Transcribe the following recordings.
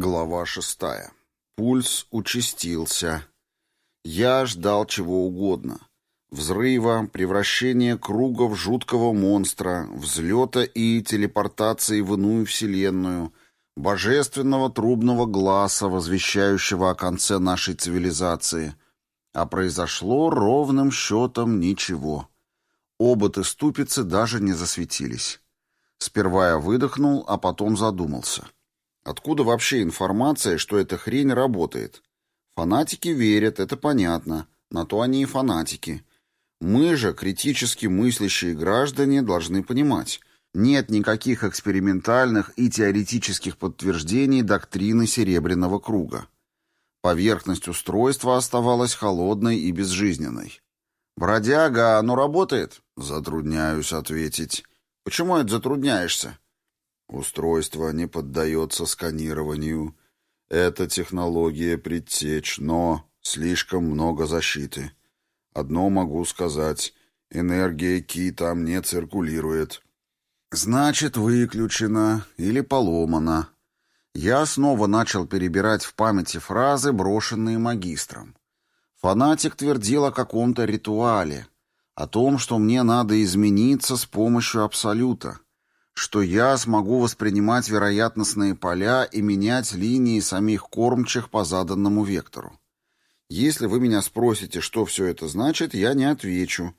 Глава шестая. Пульс участился. Я ждал чего угодно. Взрыва, превращения круга в жуткого монстра, взлета и телепортации в иную вселенную, божественного трубного глаза, возвещающего о конце нашей цивилизации. А произошло ровным счетом ничего. Оботы-ступицы даже не засветились. Сперва я выдохнул, а потом задумался — Откуда вообще информация, что эта хрень работает? Фанатики верят, это понятно. На то они и фанатики. Мы же, критически мыслящие граждане, должны понимать. Нет никаких экспериментальных и теоретических подтверждений доктрины Серебряного круга. Поверхность устройства оставалась холодной и безжизненной. «Бродяга, оно работает?» «Затрудняюсь ответить». «Почему это затрудняешься?» Устройство не поддается сканированию. Эта технология предтеч, но слишком много защиты. Одно могу сказать, энергия Ки там не циркулирует. Значит, выключена или поломана. Я снова начал перебирать в памяти фразы, брошенные магистром. Фанатик твердил о каком-то ритуале, о том, что мне надо измениться с помощью Абсолюта что я смогу воспринимать вероятностные поля и менять линии самих кормчих по заданному вектору. Если вы меня спросите, что все это значит, я не отвечу,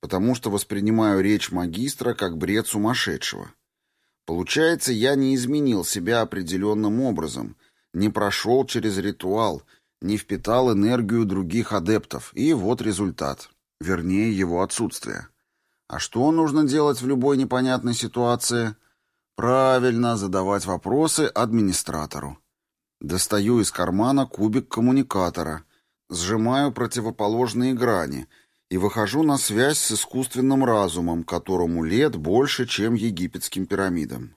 потому что воспринимаю речь магистра как бред сумасшедшего. Получается, я не изменил себя определенным образом, не прошел через ритуал, не впитал энергию других адептов, и вот результат, вернее, его отсутствие. А что нужно делать в любой непонятной ситуации? Правильно, задавать вопросы администратору. Достаю из кармана кубик коммуникатора, сжимаю противоположные грани и выхожу на связь с искусственным разумом, которому лет больше, чем египетским пирамидам.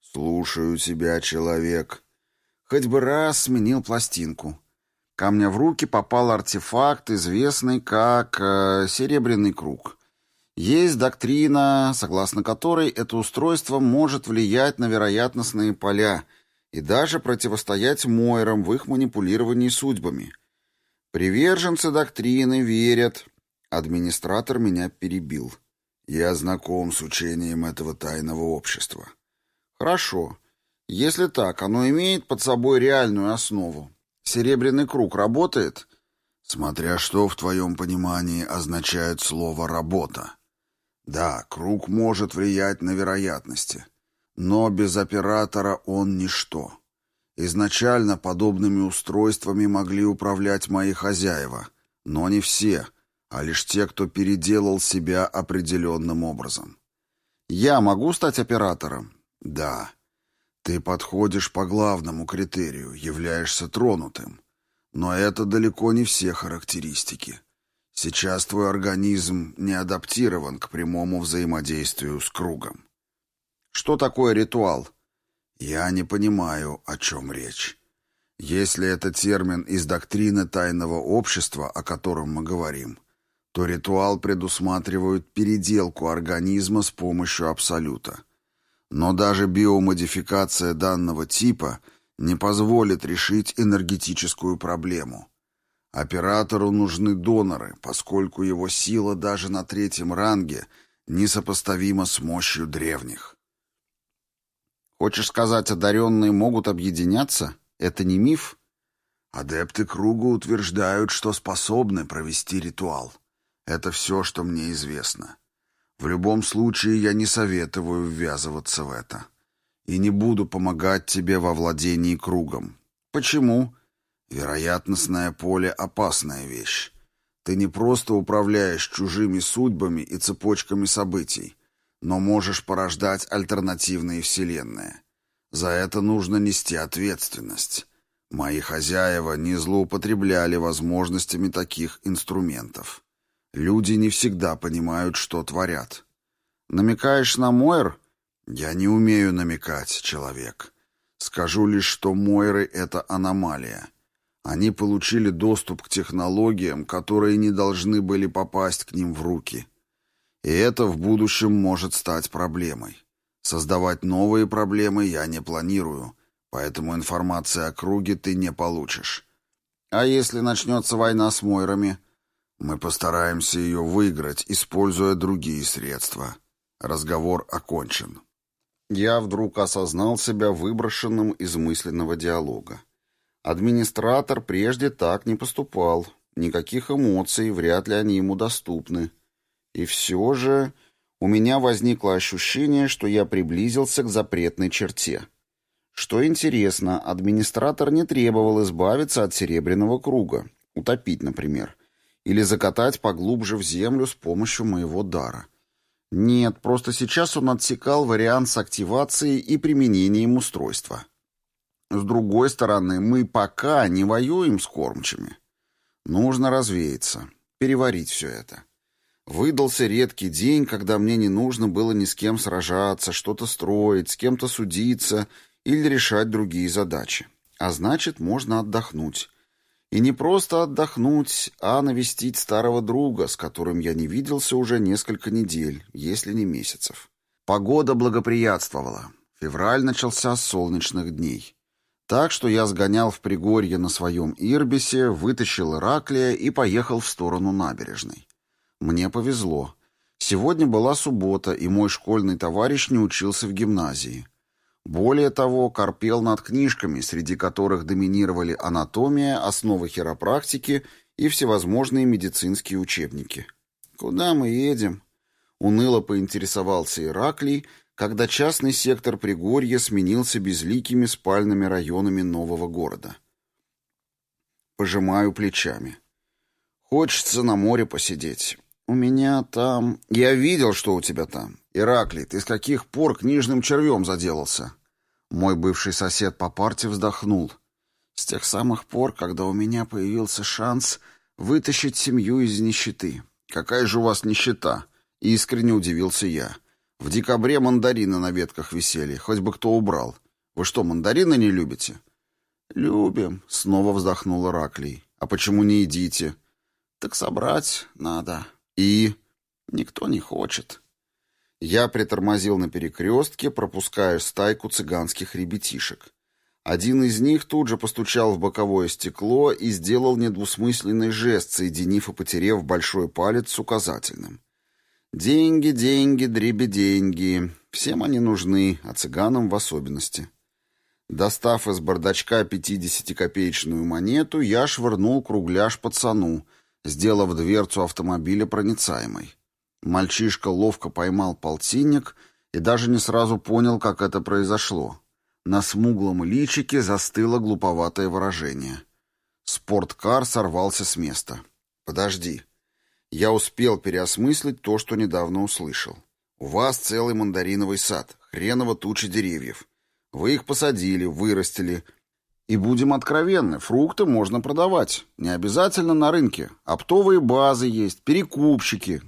«Слушаю тебя, человек». Хоть бы раз сменил пластинку. Ко мне в руки попал артефакт, известный как э, «Серебряный круг». Есть доктрина, согласно которой это устройство может влиять на вероятностные поля и даже противостоять Мойрам в их манипулировании судьбами. Приверженцы доктрины верят. Администратор меня перебил. Я знаком с учением этого тайного общества. Хорошо. Если так, оно имеет под собой реальную основу. Серебряный круг работает? Смотря что в твоем понимании означает слово «работа». Да, круг может влиять на вероятности, но без оператора он ничто. Изначально подобными устройствами могли управлять мои хозяева, но не все, а лишь те, кто переделал себя определенным образом. Я могу стать оператором? Да. Ты подходишь по главному критерию, являешься тронутым. Но это далеко не все характеристики. Сейчас твой организм не адаптирован к прямому взаимодействию с кругом. Что такое ритуал? Я не понимаю, о чем речь. Если это термин из доктрины тайного общества, о котором мы говорим, то ритуал предусматривает переделку организма с помощью абсолюта. Но даже биомодификация данного типа не позволит решить энергетическую проблему – Оператору нужны доноры, поскольку его сила даже на третьем ранге несопоставима с мощью древних. Хочешь сказать, одаренные могут объединяться? Это не миф? Адепты круга утверждают, что способны провести ритуал. Это все, что мне известно. В любом случае, я не советую ввязываться в это. И не буду помогать тебе во владении кругом. Почему? Вероятностное поле — опасная вещь. Ты не просто управляешь чужими судьбами и цепочками событий, но можешь порождать альтернативные вселенные. За это нужно нести ответственность. Мои хозяева не злоупотребляли возможностями таких инструментов. Люди не всегда понимают, что творят. Намекаешь на Мойр? Я не умею намекать, человек. Скажу лишь, что Мойры — это аномалия. Они получили доступ к технологиям, которые не должны были попасть к ним в руки. И это в будущем может стать проблемой. Создавать новые проблемы я не планирую, Поэтому информации о круге ты не получишь. А если начнется война с Мойрами? Мы постараемся ее выиграть, используя другие средства. Разговор окончен. Я вдруг осознал себя выброшенным из мысленного диалога. Администратор прежде так не поступал. Никаких эмоций, вряд ли они ему доступны. И все же у меня возникло ощущение, что я приблизился к запретной черте. Что интересно, администратор не требовал избавиться от серебряного круга, утопить, например, или закатать поглубже в землю с помощью моего дара. Нет, просто сейчас он отсекал вариант с активацией и применением устройства. С другой стороны, мы пока не воюем с кормчими. Нужно развеяться, переварить все это. Выдался редкий день, когда мне не нужно было ни с кем сражаться, что-то строить, с кем-то судиться или решать другие задачи. А значит, можно отдохнуть. И не просто отдохнуть, а навестить старого друга, с которым я не виделся уже несколько недель, если не месяцев. Погода благоприятствовала. Февраль начался с солнечных дней. Так что я сгонял в Пригорье на своем Ирбисе, вытащил Ираклия и поехал в сторону набережной. Мне повезло. Сегодня была суббота, и мой школьный товарищ не учился в гимназии. Более того, корпел над книжками, среди которых доминировали анатомия, основы хиропрактики и всевозможные медицинские учебники. «Куда мы едем?» Уныло поинтересовался Ираклий, когда частный сектор Пригорья сменился безликими спальными районами нового города. Пожимаю плечами. Хочется на море посидеть. «У меня там...» «Я видел, что у тебя там. Ираклий, ты с каких пор книжным червем заделался?» Мой бывший сосед по парте вздохнул. «С тех самых пор, когда у меня появился шанс вытащить семью из нищеты». «Какая же у вас нищета?» — искренне удивился я. «В декабре мандарины на ветках висели, хоть бы кто убрал. Вы что, мандарины не любите?» «Любим», — снова вздохнул Ираклий. «А почему не едите?» «Так собрать надо». И никто не хочет. Я притормозил на перекрестке, пропуская стайку цыганских ребятишек. Один из них тут же постучал в боковое стекло и сделал недвусмысленный жест, соединив и потерев большой палец с указательным. «Деньги, деньги, дриби, деньги. Всем они нужны, а цыганам в особенности». Достав из бардачка пятидесятикопеечную монету, я швырнул кругляш пацану, сделав дверцу автомобиля проницаемой. Мальчишка ловко поймал полтинник и даже не сразу понял, как это произошло. На смуглом личике застыло глуповатое выражение. Спорткар сорвался с места. «Подожди. Я успел переосмыслить то, что недавно услышал. У вас целый мандариновый сад, хреново туча деревьев. Вы их посадили, вырастили, и будем откровенны, фрукты можно продавать. Не обязательно на рынке. Оптовые базы есть, перекупщики.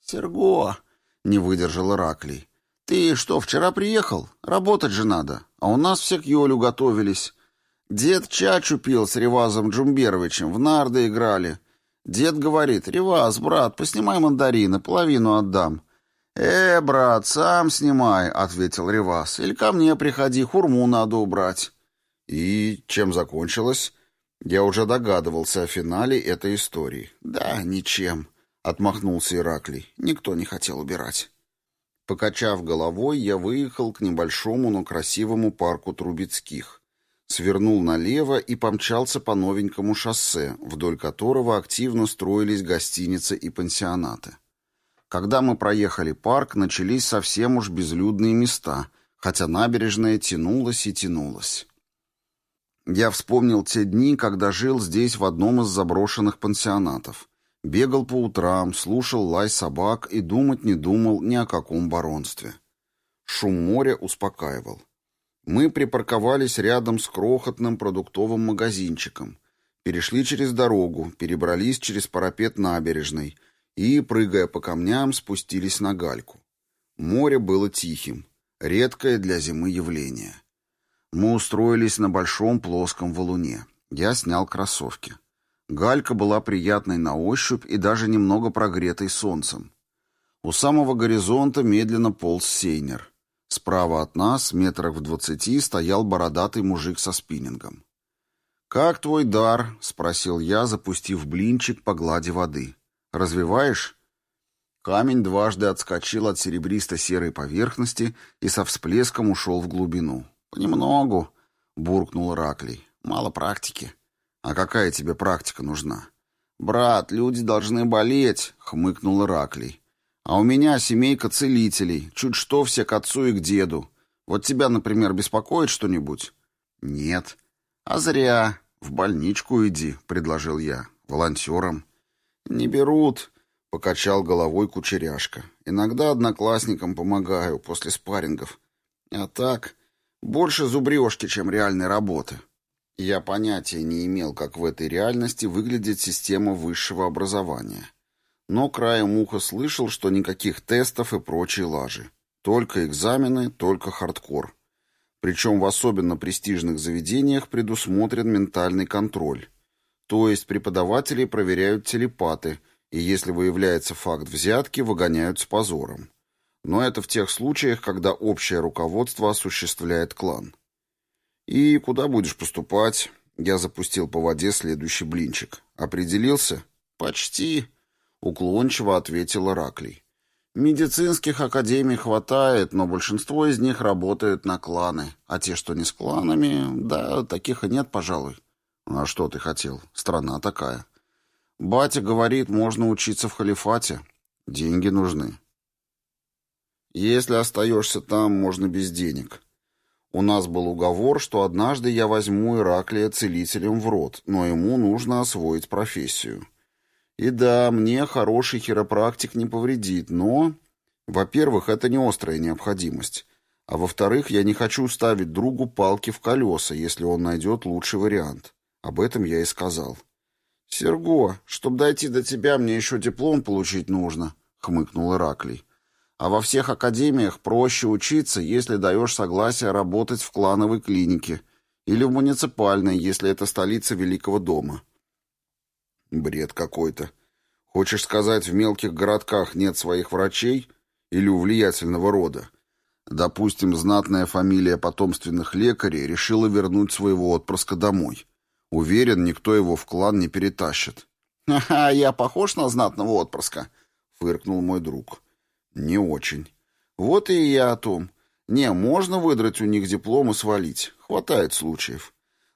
Серго, не выдержал Ираклий. Ты что, вчера приехал? Работать же надо. А у нас все к Йолю готовились. Дед чачу пил с Ревазом Джумберовичем, в нарды играли. Дед говорит, Реваз, брат, поснимай мандарины, половину отдам. «Э, брат, сам снимай», — ответил Реваз. «Или ко мне приходи, хурму надо убрать». И чем закончилось? Я уже догадывался о финале этой истории. Да, ничем, отмахнулся Ираклий. Никто не хотел убирать. Покачав головой, я выехал к небольшому, но красивому парку Трубецких. Свернул налево и помчался по новенькому шоссе, вдоль которого активно строились гостиницы и пансионаты. Когда мы проехали парк, начались совсем уж безлюдные места, хотя набережная тянулась и тянулась. Я вспомнил те дни, когда жил здесь в одном из заброшенных пансионатов. Бегал по утрам, слушал лай собак и думать не думал ни о каком баронстве. Шум моря успокаивал. Мы припарковались рядом с крохотным продуктовым магазинчиком, перешли через дорогу, перебрались через парапет набережной и, прыгая по камням, спустились на гальку. Море было тихим, редкое для зимы явление. Мы устроились на большом плоском валуне. Я снял кроссовки. Галька была приятной на ощупь и даже немного прогретой солнцем. У самого горизонта медленно полз сейнер. Справа от нас, метрах в двадцати, стоял бородатый мужик со спиннингом. «Как твой дар?» — спросил я, запустив блинчик по глади воды. «Развиваешь?» Камень дважды отскочил от серебристо-серой поверхности и со всплеском ушел в глубину. «Понемногу», — буркнул Раклей. «Мало практики». «А какая тебе практика нужна?» «Брат, люди должны болеть», — хмыкнул Ираклий. «А у меня семейка целителей, чуть что все к отцу и к деду. Вот тебя, например, беспокоит что-нибудь?» «Нет». «А зря. В больничку иди», — предложил я. «Волонтером». «Не берут», — покачал головой кучеряшка. «Иногда одноклассникам помогаю после спаррингов. А так, больше зубрежки, чем реальной работы». Я понятия не имел, как в этой реальности выглядит система высшего образования. Но краем уха слышал, что никаких тестов и прочей лажи. Только экзамены, только хардкор. Причем в особенно престижных заведениях предусмотрен ментальный контроль. То есть преподаватели проверяют телепаты, и если выявляется факт взятки, выгоняют с позором. Но это в тех случаях, когда общее руководство осуществляет клан. «И куда будешь поступать?» Я запустил по воде следующий блинчик. «Определился?» «Почти», — уклончиво ответил Ираклий. «Медицинских академий хватает, но большинство из них работают на кланы. А те, что не с кланами, да, таких и нет, пожалуй». «А что ты хотел? Страна такая». «Батя говорит, можно учиться в халифате. Деньги нужны». «Если остаешься там, можно без денег». У нас был уговор, что однажды я возьму Ираклия целителем в рот, но ему нужно освоить профессию. И да, мне хороший хиропрактик не повредит, но... Во-первых, это не острая необходимость. А во-вторых, я не хочу ставить другу палки в колеса, если он найдет лучший вариант. Об этом я и сказал. «Серго, чтобы дойти до тебя, мне еще диплом получить нужно», — хмыкнул Ираклий. А во всех академиях проще учиться, если даешь согласие работать в клановой клинике или в муниципальной, если это столица Великого дома. Бред какой-то. Хочешь сказать, в мелких городках нет своих врачей или у влиятельного рода? Допустим, знатная фамилия потомственных лекарей решила вернуть своего отпрыска домой. Уверен, никто его в клан не перетащит. «Ха-ха, я похож на знатного отпрыска?» — фыркнул мой друг. Не очень. Вот и я о том. Не, можно выдрать у них диплом и свалить. Хватает случаев.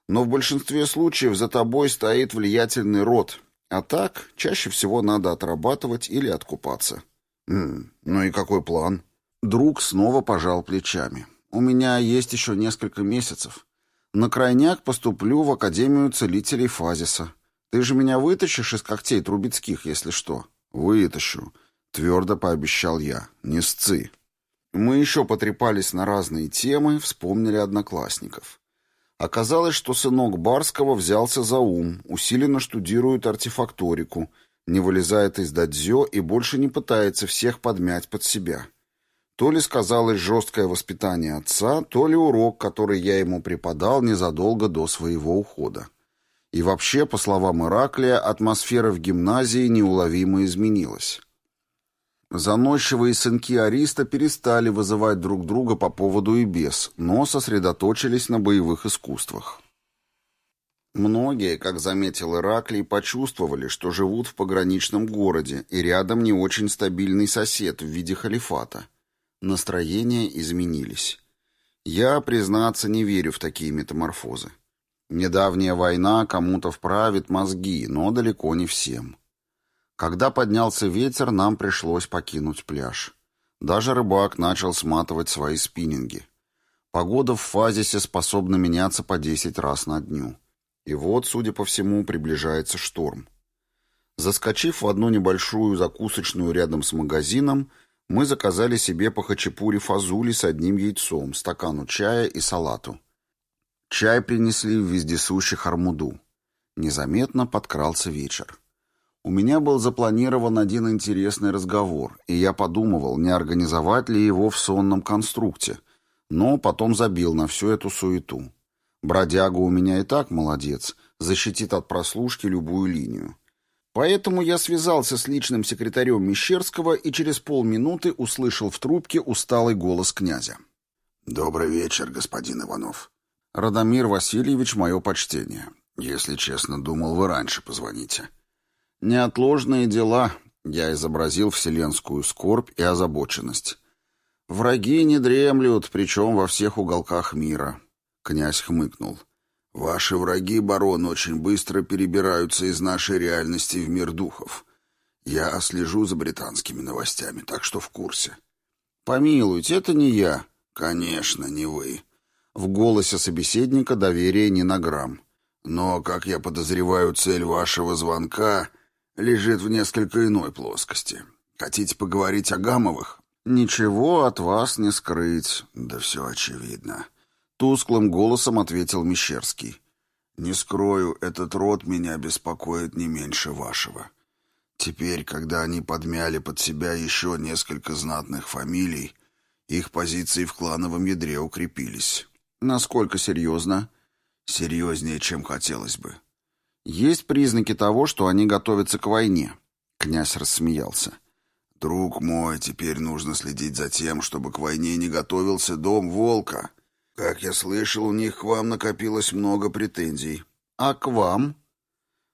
Но в большинстве случаев за тобой стоит влиятельный род. А так, чаще всего надо отрабатывать или откупаться. М -м, ну и какой план? Друг снова пожал плечами. У меня есть еще несколько месяцев. На крайняк поступлю в Академию целителей Фазиса. Ты же меня вытащишь из когтей Трубецких, если что? Вытащу. Твердо пообещал я. Не сцы. Мы еще потрепались на разные темы, вспомнили одноклассников. Оказалось, что сынок Барского взялся за ум, усиленно штудирует артефакторику, не вылезает из дадзё и больше не пытается всех подмять под себя. То ли сказалось жесткое воспитание отца, то ли урок, который я ему преподал незадолго до своего ухода. И вообще, по словам Ираклия, атмосфера в гимназии неуловимо изменилась. Заносчивые сынки Ариста перестали вызывать друг друга по поводу и без, но сосредоточились на боевых искусствах. Многие, как заметил Ираклий, почувствовали, что живут в пограничном городе, и рядом не очень стабильный сосед в виде халифата. Настроения изменились. Я, признаться, не верю в такие метаморфозы. Недавняя война кому-то вправит мозги, но далеко не всем. Когда поднялся ветер, нам пришлось покинуть пляж. Даже рыбак начал сматывать свои спиннинги. Погода в фазисе способна меняться по 10 раз на дню. И вот, судя по всему, приближается шторм. Заскочив в одну небольшую закусочную рядом с магазином, мы заказали себе по хачапури фазули с одним яйцом, стакану чая и салату. Чай принесли в вездесущих армуду. Незаметно подкрался вечер. У меня был запланирован один интересный разговор, и я подумывал, не организовать ли его в сонном конструкте, но потом забил на всю эту суету. Бродяга у меня и так молодец, защитит от прослушки любую линию. Поэтому я связался с личным секретарем Мещерского и через полминуты услышал в трубке усталый голос князя. Добрый вечер, господин Иванов. Радомир Васильевич, мое почтение. Если честно, думал, вы раньше позвоните. Неотложные дела. Я изобразил вселенскую скорбь и озабоченность. Враги не дремлют, причем во всех уголках мира. Князь хмыкнул. Ваши враги, барон, очень быстро перебираются из нашей реальности в мир духов. Я слежу за британскими новостями, так что в курсе. Помилуйте, это не я. Конечно, не вы. В голосе собеседника доверия ни на грамм. Но, как я подозреваю, цель вашего звонка лежит в несколько иной плоскости. Хотите поговорить о Гамовых? Ничего от вас не скрыть. Да все очевидно. Тусклым голосом ответил Мещерский. Не скрою, этот род меня беспокоит не меньше вашего. Теперь, когда они подмяли под себя еще несколько знатных фамилий, их позиции в клановом ядре укрепились. Насколько серьезно? Серьезнее, чем хотелось бы. Есть признаки того, что они готовятся к войне. Князь рассмеялся. Друг мой, теперь нужно следить за тем, чтобы к войне не готовился дом Волка. Как я слышал, у них к вам накопилось много претензий. А к вам?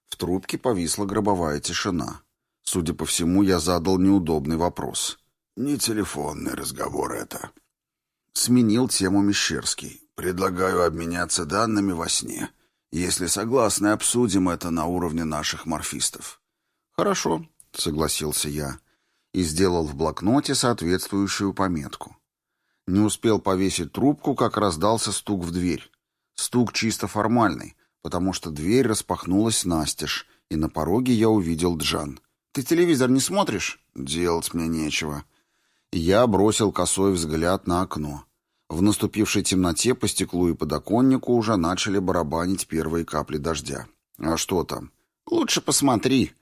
В трубке повисла гробовая тишина. Судя по всему, я задал неудобный вопрос. Не телефонный разговор это. Сменил тему Мещерский. Предлагаю обменяться данными во сне. Если согласны, обсудим это на уровне наших морфистов. Хорошо, согласился я и сделал в блокноте соответствующую пометку. Не успел повесить трубку, как раздался стук в дверь. Стук чисто формальный, потому что дверь распахнулась настежь, и на пороге я увидел Джан. «Ты телевизор не смотришь?» «Делать мне нечего». Я бросил косой взгляд на окно. В наступившей темноте по стеклу и подоконнику уже начали барабанить первые капли дождя. «А что там?» «Лучше посмотри».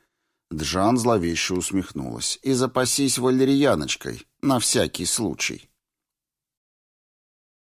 Джан зловеще усмехнулась. «И запасись валерьяночкой, на всякий случай».